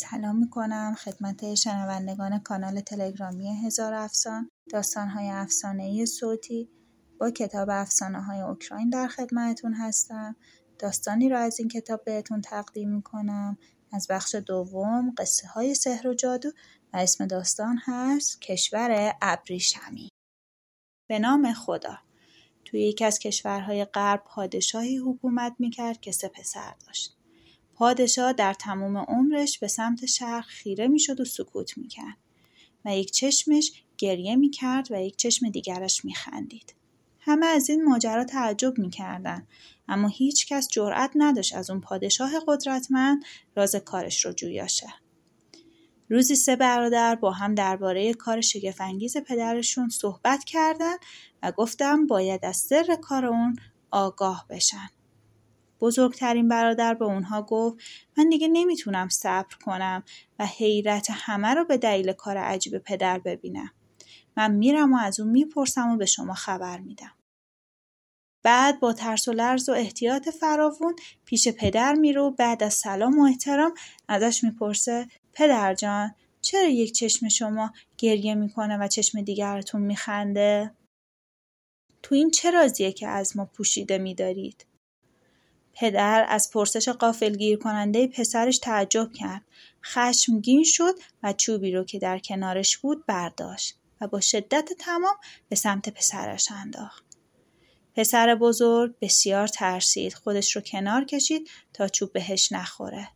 سلام می‌کنم خدمت شنوندگان کانال تلگرامی هزار افسان داستانهای افسانه‌ای صوتی. با کتاب افسانه های اوکراین در خدمتتون هستم. داستانی را از این کتاب بهتون تقدیم می‌کنم. از بخش دوم قصه های سحر و جادو و اسم داستان هست کشور ابریشمی. به نام خدا. توی یکی از کشورهای غرب پادشاهی حکومت می‌کرد که سه پسر داشت. پادشاه در تمام عمرش به سمت شرق خیره می‌شد و سکوت می‌کرد و یک چشمش گریه می‌کرد و یک چشم دیگرش میخندید همه از این ماجرا تعجب می‌کردن اما هیچ کس جرأت نداشت از اون پادشاه قدرتمند راز کارش رو جویاشه روزی سه برادر با هم درباره کار شگفنگیز پدرشون صحبت کردن و گفتم باید از سر کار اون آگاه بشن. بزرگترین برادر به اونها گفت من دیگه نمی‌تونم صبر کنم و حیرت همه رو به دلیل کار عجیب پدر ببینم. من میرم و از اون می‌پرسم و به شما خبر میدم. بعد با ترس و لرز و احتیاط فراوون پیش پدر میره بعد از سلام و احترام ازش می‌پرسه پدر جان چرا یک چشم شما گریه می‌کنه و چشم دیگرتون میخنده؟ تو این چه رازیه که از ما پوشیده میدارید؟ پدر از پرسش قافلگیر کننده پسرش تعجب کرد. خشمگین شد و چوبی رو که در کنارش بود برداشت و با شدت تمام به سمت پسرش انداخت. پسر بزرگ بسیار ترسید خودش رو کنار کشید تا چوب بهش نخوره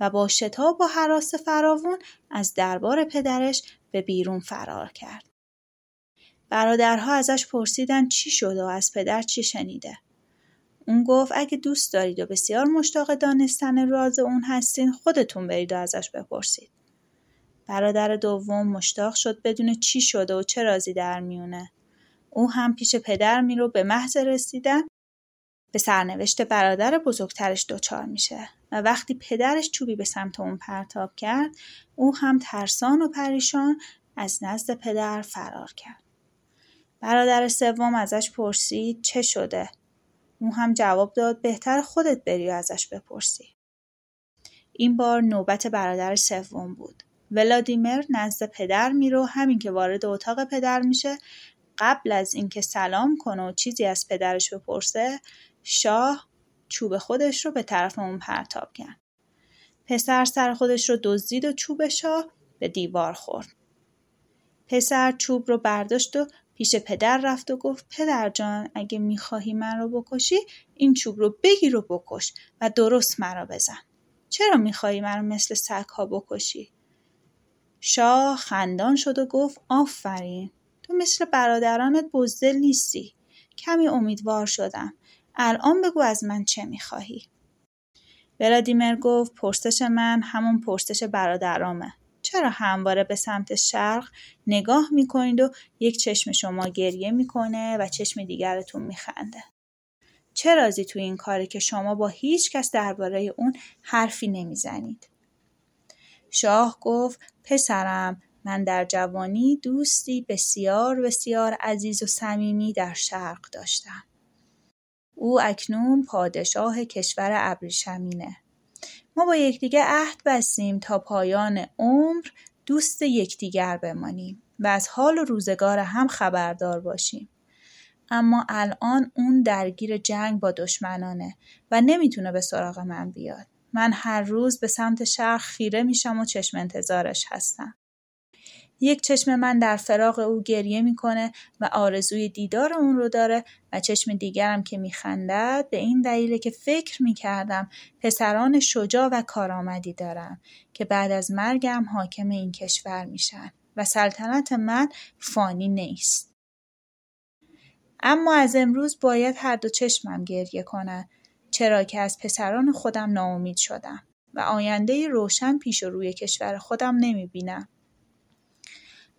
و با شتاب و حراس فراوون از دربار پدرش به بیرون فرار کرد. برادرها ازش پرسیدن چی شده و از پدر چی شنیده. اون گفت اگه دوست دارید و بسیار مشتاق دانستن راز اون هستین خودتون برید و ازش بپرسید. برادر دوم مشتاق شد بدون چی شده و چه رازی در میونه. او هم پیش پدر میرو به محض رسیدن به سرنوشت برادر بزرگترش دچار میشه و وقتی پدرش چوبی به سمت اون پرتاب کرد او هم ترسان و پریشان از نزد پدر فرار کرد برادر سوم ازش پرسید چه شده او هم جواب داد بهتر خودت بری و ازش بپرسی این بار نوبت برادر سوم بود ولادیمر نزد پدر میره و همین که وارد اتاق پدر میشه قبل از اینکه سلام کنه و چیزی از پدرش بپرسه شاه چوب خودش رو به طرف اون پرتاب کرد. پسر سر خودش رو دزدید و چوب شاه به دیوار خورد. پسر چوب رو برداشت و پیش پدر رفت و گفت پدر جان اگه می‌خواهی من رو بکشی این چوب رو بگیر و بکش و درست مرا بزن. چرا می‌خواهی من رو مثل سگ ها بکشی؟ شاه خندان شد و گفت آفرین تو مثل برادرانت بزدل نیستی. کمی امیدوار شدم. الان بگو از من چه می‌خواهی؟ ولادیمر گفت پرسش من همون پرسش برادرامه. چرا همواره به سمت شرق نگاه می‌کنید و یک چشم شما گریه می‌کنه و چشم دیگرتون میخنده؟ چه رازی تو این کاره که شما با هیچ کس درباره اون حرفی نمی‌زنید؟ شاه گفت پسرم من در جوانی دوستی بسیار بسیار عزیز و صمیمی در شرق داشتم. او اکنون پادشاه کشور ابریشمینه. ما با یکدیگر عهد بستیم تا پایان عمر دوست یکدیگر بمانیم و از حال و روزگار هم خبردار باشیم. اما الان اون درگیر جنگ با دشمنانه و نمی‌تونه به سراغ من بیاد. من هر روز به سمت شرق خیره میشم و چشم انتظارش هستم. یک چشم من در فراغ او گریه می‌کنه و آرزوی دیدار اون رو داره و چشم دیگرم که میخندد به این دلیله که فکر می‌کردم پسران شجاع و کارآمدی دارم که بعد از مرگم حاکم این کشور میشن و سلطنت من فانی نیست. اما از امروز باید هر دو چشمم گریه کنه چرا که از پسران خودم ناامید شدم. و آینده روشن پیش و روی کشور خودم نمی بینم.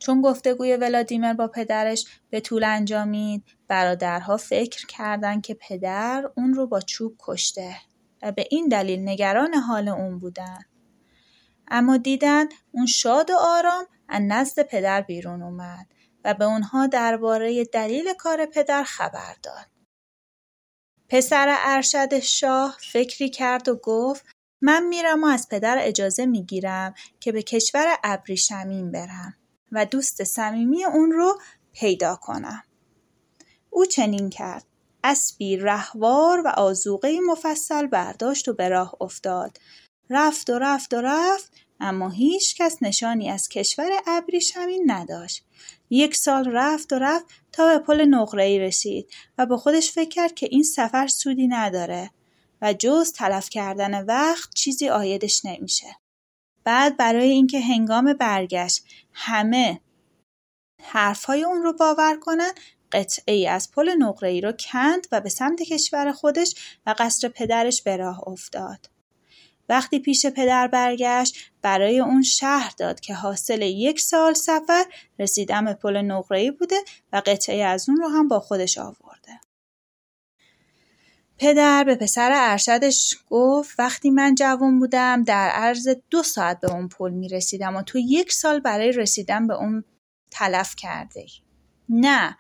چون گفتگوی ولادیمیر با پدرش به طول انجامید برادرها فکر کردند که پدر اون رو با چوب کشته و به این دلیل نگران حال اون بودن. اما دیدن اون شاد و آرام از نزد پدر بیرون اومد و به اونها درباره دلیل کار پدر خبر داد. پسر ارشد شاه فکری کرد و گفت من میرم و از پدر اجازه می‌گیرم که به کشور ابریشمین برم و دوست صمیمی اون رو پیدا کنم. او چنین کرد. اسبی رهوار و آزوقه مفصل برداشت و به راه افتاد. رفت و رفت و رفت اما هیچ کس نشانی از کشور ابریشمین نداشت. یک سال رفت و رفت تا به پل نقره ای رسید و با خودش فکر کرد که این سفر سودی نداره و جز تلف کردن وقت چیزی آیدش نمیشه. بعد برای اینکه هنگام برگشت همه حرفهای اون رو باور کنن قطعه ای از پل نقره ای رو کند و به سمت کشور خودش و قصر پدرش به راه افتاد. وقتی پیش پدر برگشت برای اون شهر داد که حاصل یک سال سفر رسیدن به پل نقره بوده و قطعه از اون رو هم با خودش آورده. پدر به پسر ارشدش گفت وقتی من جوان بودم در عرض دو ساعت به اون پل می رسیدم و تو یک سال برای رسیدن به اون تلف کرده نه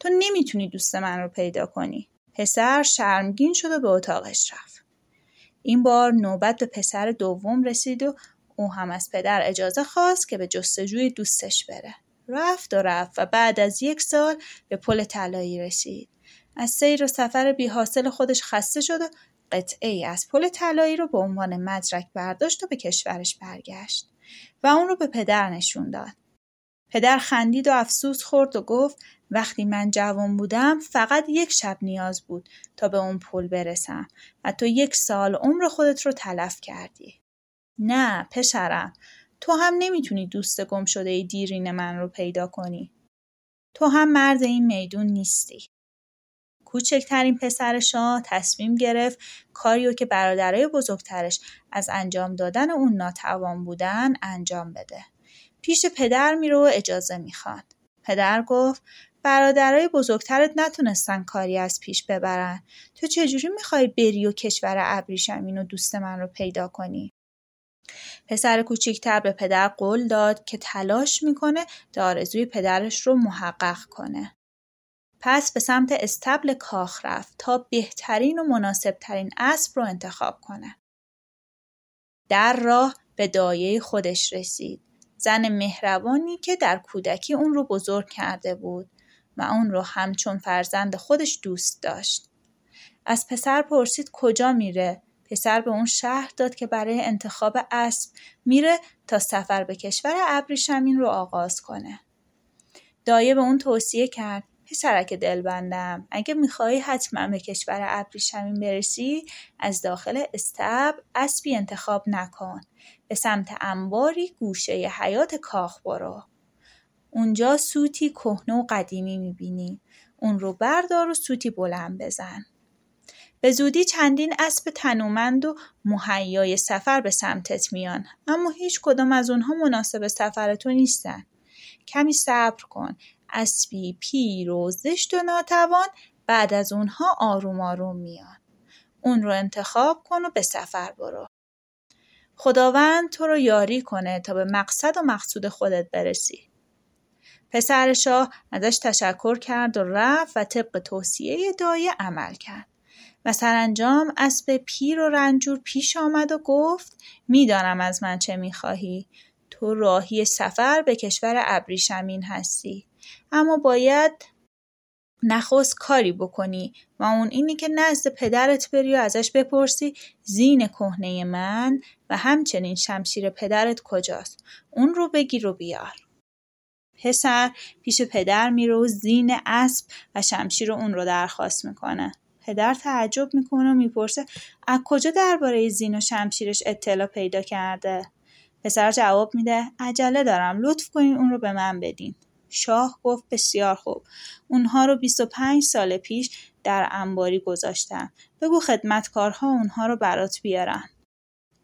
تو نمی‌تونی دوست من رو پیدا کنی. پسر شرمگین شد و به اتاقش رفت. این بار نوبت به پسر دوم رسید و او هم از پدر اجازه خواست که به جستجوی دوستش بره. رفت و رفت و بعد از یک سال به پل طلایی رسید. از سیر و سفر بی حاصل خودش خسته شد و قطعه ای از پل طلایی رو به عنوان مدرک برداشت و به کشورش برگشت و اون رو به پدر نشون داد. پدر خندید و افسوس خورد و گفت وقتی من جوان بودم فقط یک شب نیاز بود تا به اون پل برسم و تو یک سال عمر خودت رو تلف کردی. نه پسرم تو هم نمی‌تونی دوست گم شده دیرین من رو پیدا کنی. تو هم مرد این میدون نیستی. کوچکترین پسر شاه تصمیم گرفت کاریو که برادرای بزرگترش از انجام دادن اون ناتوان بودن انجام بده. پیش پدر میره و اجازه می‌خواد. پدر گفت برادرای بزرگترت نتونستن کاری از پیش ببرن. تو چجوری می‌خوای بری و کشور ابریشمین و دوست من رو پیدا کنی؟ پسر کوچیکتر به پدر قول داد که تلاش می‌کنه تا آرزوی پدرش رو محقق کنه. پس به سمت استبل کاخ رفت تا بهترین و مناسبترین اسب رو انتخاب کنه. در راه به دایه خودش رسید. زن مهربانی که در کودکی اون رو بزرگ کرده بود و اون رو همچون فرزند خودش دوست داشت. از پسر پرسید کجا میره؟ پسر به اون شهر داد که برای انتخاب اسب میره تا سفر به کشور ابریشمین رو آغاز کنه. دایه به اون توصیه کرد پسرک دلبندم اگه میخوایی حتما به کشور ابریشمین برسی از داخل استب اسبی انتخاب نکن. به سمت انباری گوشه حیات کاخ برو. اونجا سوتی کهنه و قدیمی می‌بینی. اون رو بردار و سوتی بلند بزن. به زودی چندین اسب تنومند و مهیای سفر به سمتت میان. اما هیچ کدام از اونها مناسب سفر تو نیستن. کمی صبر کن. اسبی پیر و زشت و ناتوان بعد از اونها آروم آروم میان. اون رو انتخاب کن و به سفر برو. خداوند تو رو یاری کنه تا به مقصد و مقصود خودت برسی. پسر شاه ازش تشکر کرد و رفت و طبق توصیه دایه عمل کرد. و سرانجام اسب پیر و رنجور پیش آمد و گفت می‌دانم از من چه می‌خواهی تو راهی سفر به کشور ابریشمین هستی اما باید نخست کاری بکنی و اون اینی که نزد پدرت بری و ازش بپرسی زین کهنه من و همچنین شمشیر پدرت کجاست. اون رو بگیر و بیار. پسر پیش پدر میره و زین اسب و شمشیر اون رو درخواست می‌کنه. پدر تعجب می‌کنه و می‌پرسه از کجا درباره زین و شمشیرش اطلاع پیدا کرده؟ پسر جواب میده عجله دارم لطف کنین اون رو به من بدین. شاه گفت بسیار خوب. اونها رو 25 سال پیش در انباری گذاشتم بگو خدمتکارها اونها رو برات بیارن.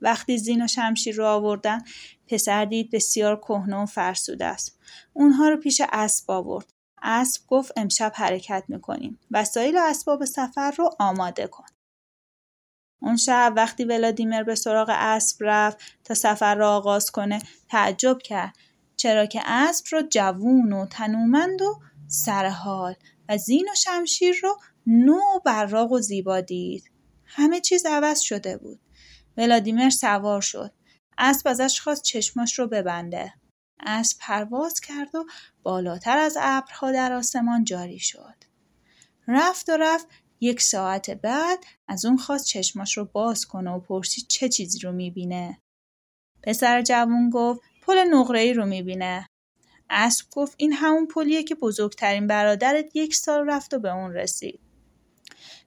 وقتی زین و شمشیر رو آوردن پسر دید بسیار کهنه و فرسوده است. اونها رو پیش اسب آورد. اسب گفت امشب حرکت می‌کنیم. وسایل و اسباب سفر رو آماده کن. اون شب وقتی ولادیمر به سراغ اسب رفت تا سفر را آغاز کنه تعجب کرد. چرا که اسب رو جوون و تنومند و سرحال و زین و شمشیر رو نو و براق و زیبا دید. همه چیز عوض شده بود. ولادیمر سوار شد. اسب ازش خواست چشماش رو ببنده. اسب پرواز کرد و بالاتر از ابرها در آسمان جاری شد. رفت و رفت یک ساعت بعد از اون خواست چشماش رو باز کنه و پرسید چه چیزی رو می‌بینه. پسر جوون گفت پل نقره رو می‌بینه اسب گفت این همون پلیه که بزرگترین برادرت یک سال رفت و به اون رسید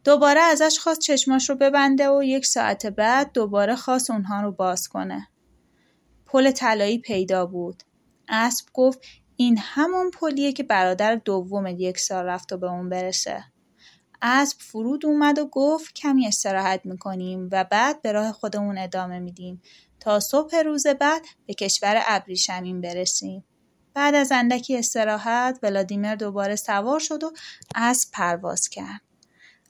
دوباره ازش خواست چشماش رو ببنده و یک ساعت بعد دوباره خواست اونها رو باز کنه. پل طلایی پیدا بود. اسب گفت این همون پلیه که برادر دوم یک سال رفت و به اون برسه. اسب فرود اومد و گفت کمی استراحت می‌کنیم و بعد به راه خودمون ادامه میدیم تا صبح روز بعد به کشور ابریشمین برسیم. بعد از اندکی استراحت ولادیمر دوباره سوار شد و اسب پرواز کرد.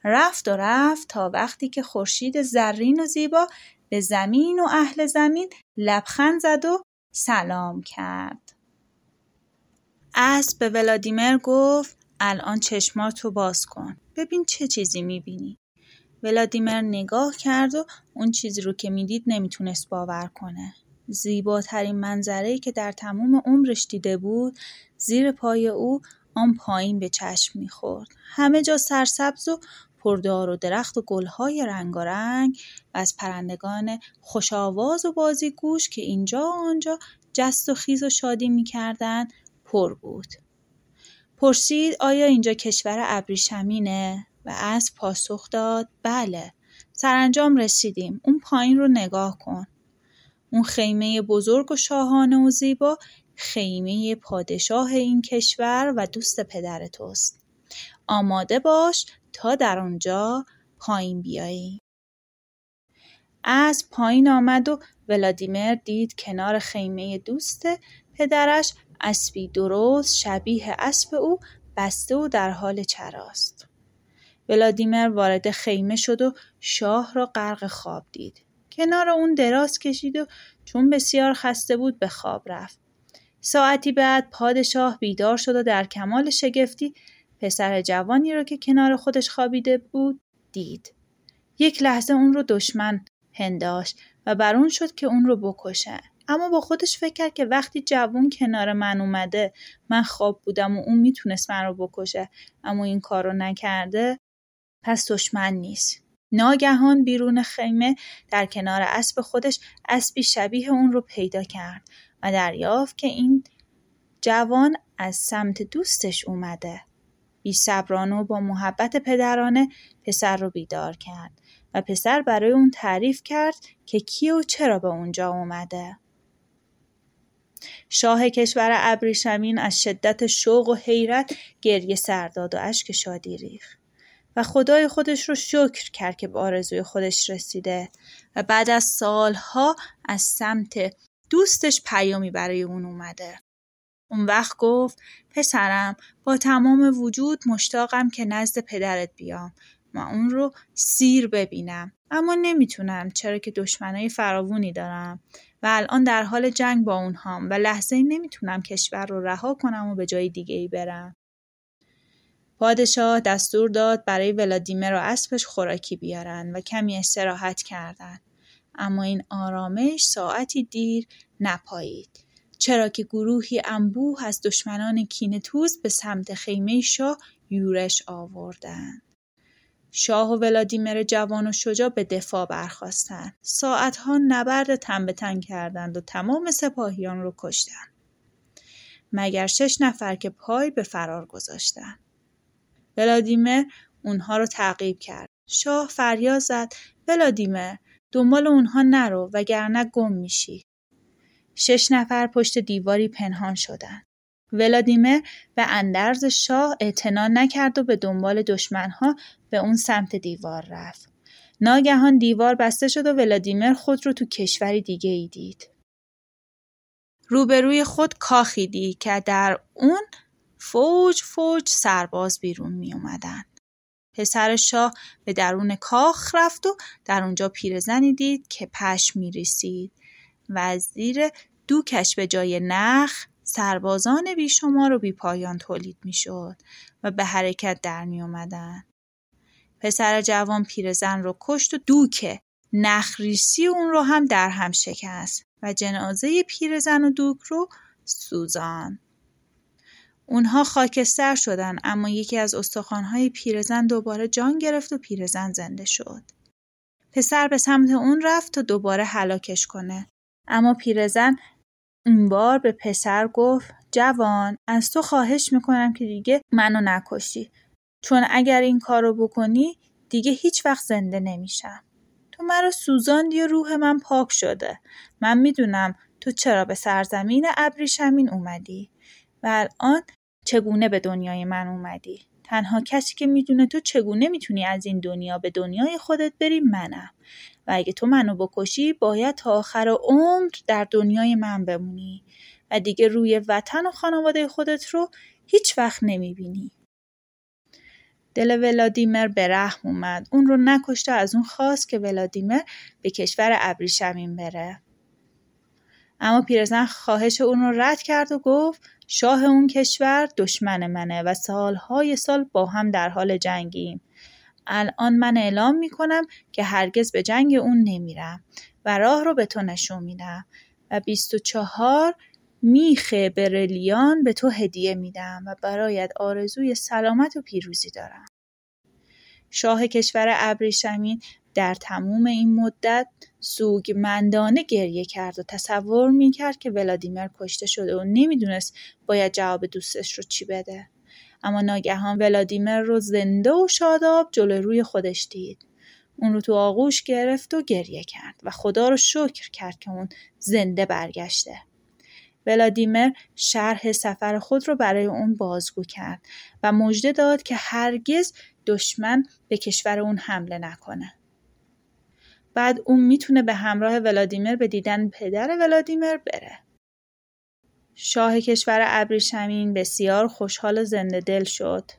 رفت و رفت تا وقتی که خورشید زرین و زیبا به زمین و اهل زمین لبخند زد و سلام کرد. اسب به ولادیمر گفت الان چشماتو باز کن. ببین چه چیزی می‌بینی. ولادیمر نگاه کرد و اون چیزی رو که می‌دید نمی‌تونست باور کنه. زیباترین منظره که در تمام عمرش دیده بود زیر پای او آن پایین به چشم می‌خورد. همه جا سرسبز و پردار و درخت و گلهای رنگارنگ و از پرندگان خوش آواز و بازیگوش که اینجا و آنجا جست و خیز و شادی می‌کردند پر بود. پرسید آیا اینجا کشور ابریشمینه؟ و از پاسخ داد بله سرانجام رسیدیم اون پایین رو نگاه کن اون خیمه بزرگ و شاهانه و زیبا خیمه پادشاه این کشور و دوست پدر توست آماده باش تا در آنجا پایین بیایی. از پایین آمد و ولادیمر دید کنار خیمه دوست پدرش اسبی درست شبیه اسب او بسته و در حال چراست. ولادیمر وارد خیمه شد و شاه را غرق خواب دید. کنار اون دراز کشید و چون بسیار خسته بود به خواب رفت. ساعتی بعد پادشاه بیدار شد و در کمال شگفتی پسر جوانی را که کنار خودش خوابیده بود دید. یک لحظه اون رو دشمن هنداشت و بر اون شد که اون رو بکشه. اما با خودش فکر کرد که وقتی جوون کنار من اومده من خواب بودم و اون می‌تونست من رو بکشه اما این کار رو نکرده پس دشمن نیست. ناگهان بیرون خیمه در کنار اسب خودش اسبی شبیه اون رو پیدا کرد و دریافت که این جوان از سمت دوستش اومده. بیصبرانه و با محبت پدرانه پسر رو بیدار کرد و پسر برای اون تعریف کرد که کی و چرا به اونجا اومده. شاه کشور ابریشمین از شدت شوق و حیرت گریه سرداد و اشک شادی ریخت و خدای خودش رو شکر کرد که به آرزوی خودش رسیده و بعد از سالها از سمت دوستش پیامی برای اون اومده. اون وقت گفت پسرم با تمام وجود مشتاقم که نزد پدرت بیام و اون رو سیر ببینم اما نمی‌تونم چرا که دشمنای فراوونی دارم و الان در حال جنگ با اونهام و لحظه نمی‌تونم کشور رو رها کنم و به جای دیگه ای برم. پادشاه دستور داد برای ولادیمر و اسبش خوراکی بیارن و کمی استراحت کردند. اما این آرامش ساعتی دیر نپایید. چرا که گروهی انبوه از دشمنان کینتوز به سمت خیمه شاه یورش آوردند. شاه و ولادیمر جوان و شجاع به دفاع برخواستند. ساعتها نبرد تن به تن کردند و تمام سپاهیان رو کشتند. مگر شش نفر که پای به فرار گذاشتند. ولادیمر اونها رو تعقیب کرد. شاه فریاد زد ولادیمر دنبال اونها نرو وگرنه گم میشی. شش نفر پشت دیواری پنهان شدند. ولادیمر به اندرز شاه اعتنا نکرد و به دنبال دشمنها به اون سمت دیوار رفت. ناگهان دیوار بسته شد و ولادیمر خود رو تو کشوری دیگه ای دید. روبروی خود کاخی دید که در اون فوج فوج سرباز بیرون می اومدن. پسر شاه به درون کاخ رفت و در اونجا پیرزنی دید که پشم می رسید. وزیر دوکش به جای نخ سربازان بیشمار و بیپایان تولید می شد و به حرکت در می اومدن. پسر جوان پیرزن رو کشت و دوک نخریسی اون رو هم در هم شکست و جنازه پیرزن و دوک رو سوزان. اونها خاکستر شدن اما یکی از استخوانهای پیرزن دوباره جان گرفت و پیرزن زنده شد. پسر به سمت اون رفت تا دوباره هلاکش کنه. اما پیرزن اون بار به پسر گفت جوان از تو خواهش می‌کنم که دیگه منو نکشی چون اگر این کارو بکنی دیگه هیچ وقت زنده نمیشم. تو مرا سوزاندی و روح من پاک شده. من می‌دونم تو چرا به سرزمین ابریشمین اومدی و الان چگونه به دنیای من اومدی. تنها کسی که می‌دونه تو چگونه می‌تونی از این دنیا به دنیای خودت بری منم و اگه تو منو بکشی باید تا آخر عمر در دنیای من بمونی و دیگه روی وطن و خانواده خودت رو هیچ وقت نمی‌بینی. دل ولادیمر به رحم اومد. اون رو نکشته از اون خواست که ولادیمر به کشور ابریشمین بره. اما پیرزن خواهش اون رو رد کرد و گفت شاه اون کشور دشمن منه و سالهای سال با هم در حال جنگیم. الان من اعلام می‌کنم که هرگز به جنگ اون نمیرم و راه رو به تو نشون میدم و 24 میخ برلیان به تو هدیه میدم و برایت آرزوی سلامت و پیروزی دارم. شاه کشور ابریشمین در تموم این مدت سوگمندانه گریه کرد و تصور می‌کرد که ولادیمیر کشته شده و نمی‌دونست باید جواب دوستش رو چی بده. اما ناگهان ولادیمیر رو زنده و شاداب جلوی روی خودش دید. اون رو تو آغوش گرفت و گریه کرد و خدا رو شکر کرد که اون زنده برگشته. ولادیمیر شرح سفر خود رو برای اون بازگو کرد و مژده داد که هرگز دشمن به کشور اون حمله نکنه. بعد اون می‌تونه به همراه ولادیمیر به دیدن پدر ولادیمیر بره. شاه کشور ابریشمین بسیار خوشحال و زنده دل شد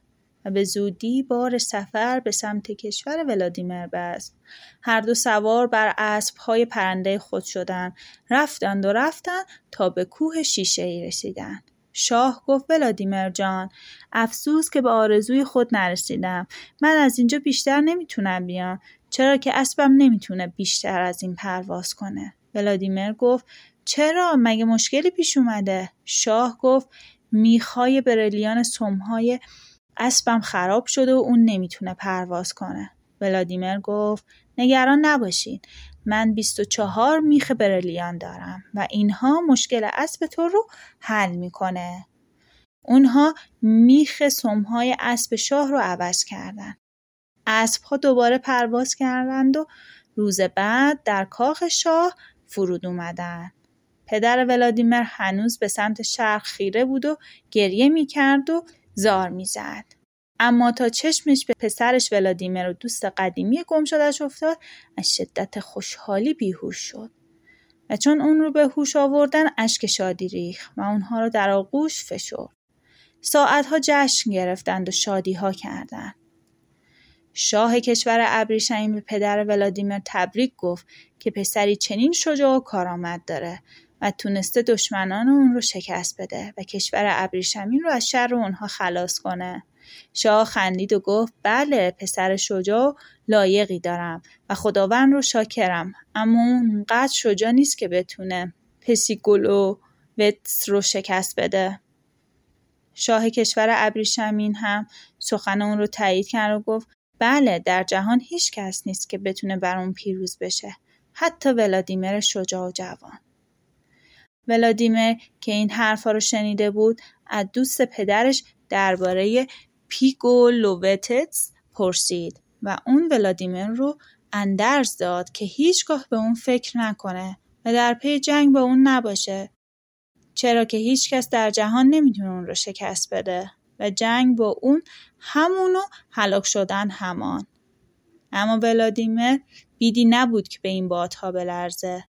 و به زودی بار سفر به سمت کشور ولادیمیر بست. هر دو سوار بر اسبهای پرنده خود شدند. رفتند و رفتند تا به کوه شیشه ای رسیدند. شاه گفت ولادیمیر جان افسوس که به آرزوی خود نرسیدم من از اینجا بیشتر نمی‌تونم بیام چرا که اسبم نمی‌تونه بیشتر از این پرواز کنه. ولادیمیر گفت چرا؟ مگه مشکلی پیش اومده؟ شاه گفت میخای برلیان سمهای اسبم خراب شده و اون نمی‌تونه پرواز کنه. ولادیمیر گفت نگران نباشین. من 24 میخ برلیان دارم و اینها مشکل اسب تو رو حل می‌کنه. اونها میخ سمهای اسب شاه رو عوض کردن. اسبها دوباره پرواز کردند و روز بعد در کاخ شاه فرود اومدن پدر ولادیمیر هنوز به سمت شرق خیره بود و گریه می‌کرد و زار می‌زد. اما تا چشمش به پسرش ولادیمیر و دوست قدیمی گم شدهش افتاد از شدت خوشحالی بیهوش شد. و چون اون رو به هوش آوردن اشک شادی ریخ و اونها رو در آغوش فشرد. ساعتها جشن گرفتند و شادی ها کردند. شاه کشور ابریشمین به پدر ولادیمیر تبریک گفت که پسری چنین شجاع و کارآمد داره و تونسته دشمنان اون رو شکست بده و کشور ابریشمین رو از شر اونها خلاص کنه. شاه خندید و گفت بله پسر شجاع لایقی دارم و خداوند رو شاکرم اما اونقدر شجاع نیست که بتونه پسیگولو وتس رو شکست بده. شاه کشور ابریشمین هم سخن اون رو تایید کرد و گفت بله در جهان هیچ کس نیست که بتونه بر اون پیروز بشه. حتی ولادیمیر شجاع و جوان. ولادیمیر که این حرفا رو شنیده بود از دوست پدرش درباره پیگو لووتتس پرسید و اون ولادیمیر رو اندرز داد که هیچگاه به اون فکر نکنه و در پی جنگ با اون نباشه. چرا که هیچکس در جهان نمی‌تونه اون رو شکست بده. و جنگ با اون همان و هلاک شدن همان. اما ولادیمیر بیدی نبود که به این بادها بلرزه.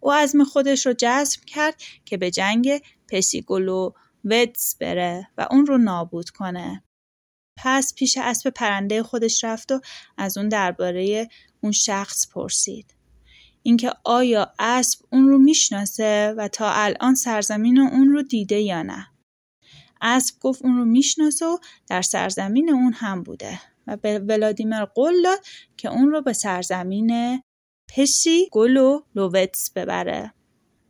او عزم خودش رو جزم کرد که به جنگ پسیگولو ودز بره و اون رو نابود کنه. پس پیش اسب پرنده خودش رفت و از اون درباره اون شخص پرسید. اینکه آیا اسب اون رو می‌شناسه و تا الان سرزمین اون رو دیده یا نه؟ اسب گفت اون رو می‌شناسه و در سرزمین اون هم بوده و به ولادیمیر قول داد که اون رو به سرزمین پشی گلو لووتس ببره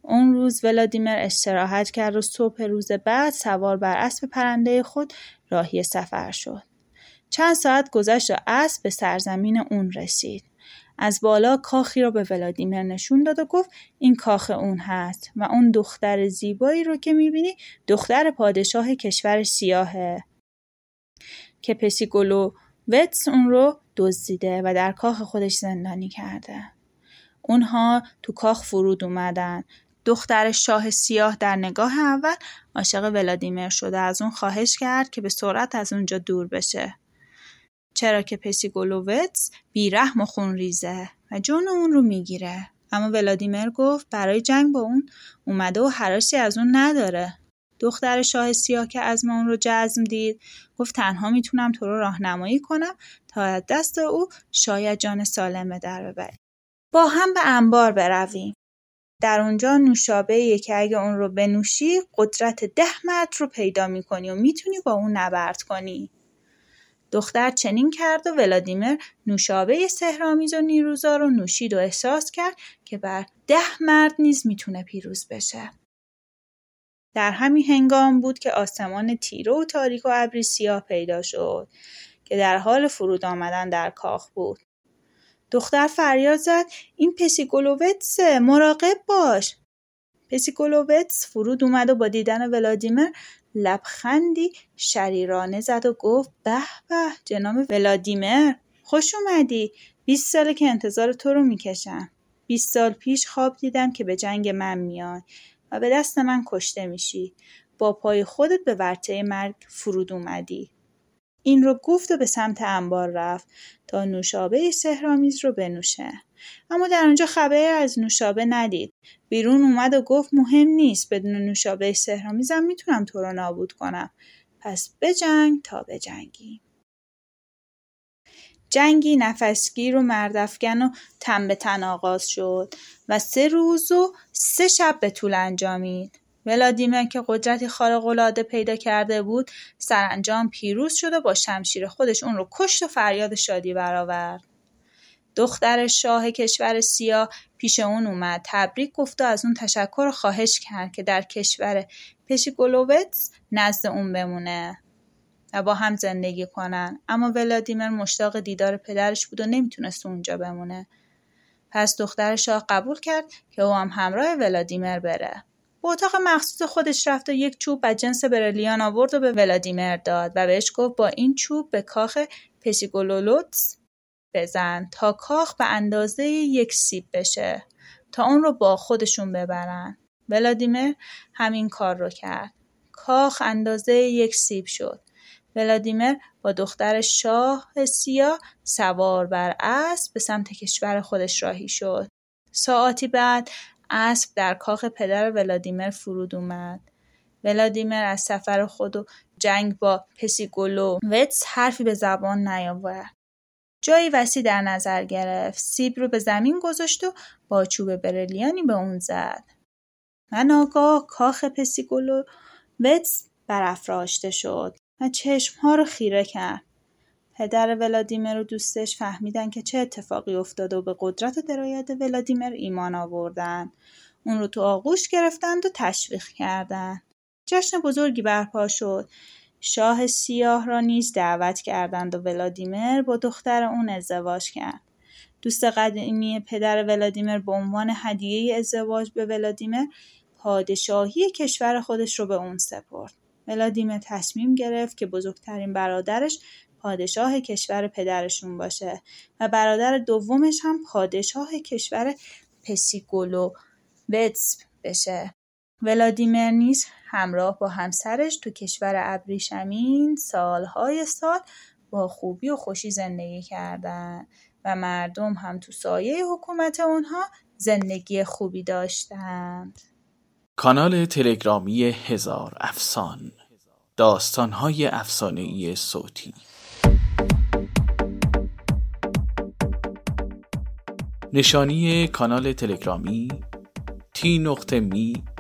اون روز ولادیمیر استراحت کرد و صبح روز بعد سوار بر اسب پرنده خود راهی سفر شد. چند ساعت گذشت و اسب به سرزمین اون رسید. از بالا کاخی را به ولادیمیر نشون داد و گفت این کاخ اون هست و اون دختر زیبایی رو که می‌بینی دختر پادشاه کشور سیاهه که پسیگولو وتس اون رو دزدیده و در کاخ خودش زندانی کرده. اونها تو کاخ فرود اومدن. دختر شاه سیاه در نگاه اول عاشق ولادیمیر شده از اون خواهش کرد که به سرعت از اونجا دور بشه. چرا که پسیگولووتس بیرحم و خونریزه و جون اون رو می‌گیره. اما ولادیمیر گفت برای جنگ با اون اومده و حراسی از اون نداره. دختر شاه سیاه که از اون رو جزم دید گفت تنها می‌تونم تو رو راهنمایی کنم تا از دست او شاید جان سالمه در ببری. با هم به انبار برویم. در اونجا نوشابه که اگه اون رو بنوشی قدرت ده متر رو پیدا می‌کنی و می‌تونی با اون نبرد کنی. دختر چنین کرد و ولادیمیر نوشابه سهرامیز و نیروزا رو نوشید و احساس کرد که بر ده مرد نیز می‌تونه پیروز بشه. در همین هنگام بود که آسمان تیره و تاریک و ابری سیاه پیدا شد که در حال فرود آمدن در کاخ بود. دختر فریاد زد این پسیگولووتسه مراقب باش پسیگولووتس فرود اومد و با دیدن ولادیمیر لبخندی شریرانه زد و گفت به به جناب ولادیمیر خوش اومدی. 20 ساله که انتظار تو رو می‌کشم. 20 سال پیش خواب دیدم که به جنگ من میای و به دست من کشته میشی. با پای خودت به ورطه مرگ فرود اومدی. این رو گفت و به سمت انبار رفت تا نوشابه سهرامیز رو بنوشه. اما در آنجا خبری از نوشابه ندید. بیرون اومد و گفت مهم نیست بدون نوشابه سهرامیزم می‌تونم تو رو نابود کنم. پس بجنگ تا بجنگی. جنگی نفسگیر و مردفگن و تن به تن آغاز شد و سه روز و سه شب به طول انجامید. ولادیمیر که قدرتی خارق‌العاده پیدا کرده بود سرانجام پیروز شد و با شمشیر خودش اون رو کشت و فریاد شادی برآورد. دختر شاه کشور سیاه پیش اون اومد. تبریک گفت و از اون تشکر و خواهش کرد که در کشور پشیگولووتس نزد اون بمونه و با هم زندگی کنن. اما ولادیمیر مشتاق دیدار پدرش بود و نمی‌تونست اونجا بمونه. پس دختر شاه قبول کرد که او هم همراه ولادیمیر بره. به اتاق مخصوص خودش رفت و یک چوب از جنس برلیان آورد و به ولادیمیر داد و بهش گفت با این چوب به کاخ پسیگولولوتس بزن تا کاخ به اندازه یک سیب بشه. تا اون رو با خودشون ببرن. ولادیمیر همین کار رو کرد. کاخ اندازه یک سیب شد. ولادیمیر با دختر شاه سیاه سوار بر اسب به سمت کشور خودش راهی شد. ساعتی بعد اسب در کاخ پدر ولادیمیر فرود اومد. ولادیمیر از سفر خود و جنگ با پسیگولو وتس حرفی به زبان نیاورد. جایی وسیع در نظر گرفت. سیب رو به زمین گذاشت و با چوب برلیانی به اون زد. و ناگاه کاخ پسیگولو وتس برافراشته شد و چشمها رو خیره کرد. پدر ولادیمیر و دوستش فهمیدن که چه اتفاقی افتاده و به قدرت و درایت ولادیمیر ایمان آوردن. اون رو تو آغوش گرفتند و تشویق کردند. جشن بزرگی برپا شد. شاه سیاه را نیز دعوت کردند و ولادیمیر با دختر اون ازدواج کرد. دوست قدیمی پدر ولادیمیر به عنوان هدیه ازدواج به ولادیمیر پادشاهی کشور خودش رو به اون سپرد. ولادیمیر تصمیم گرفت که بزرگترین برادرش پادشاه کشور پدرشون باشه و برادر دومش هم پادشاه کشور پسیگولو وتس بشه ولادیمیر نیز همراه با همسرش تو کشور ابریشمین سالهای سال با خوبی و خوشی زندگی کردن و مردم هم تو سایه حکومت اونها زندگی خوبی داشتند. کانال تلگرامی هزار افسان داستانهای ای صوتی نشانی کانال تلگرامی تی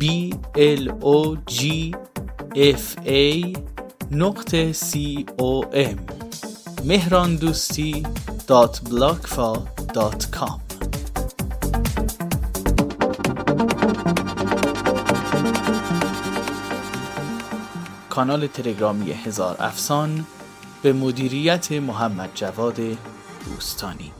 b l o g f a نقطه c o m. مهراندوستی dot dot com کانال تلگرامی هزار افسان به مدیریت محمد جواد دوستانی.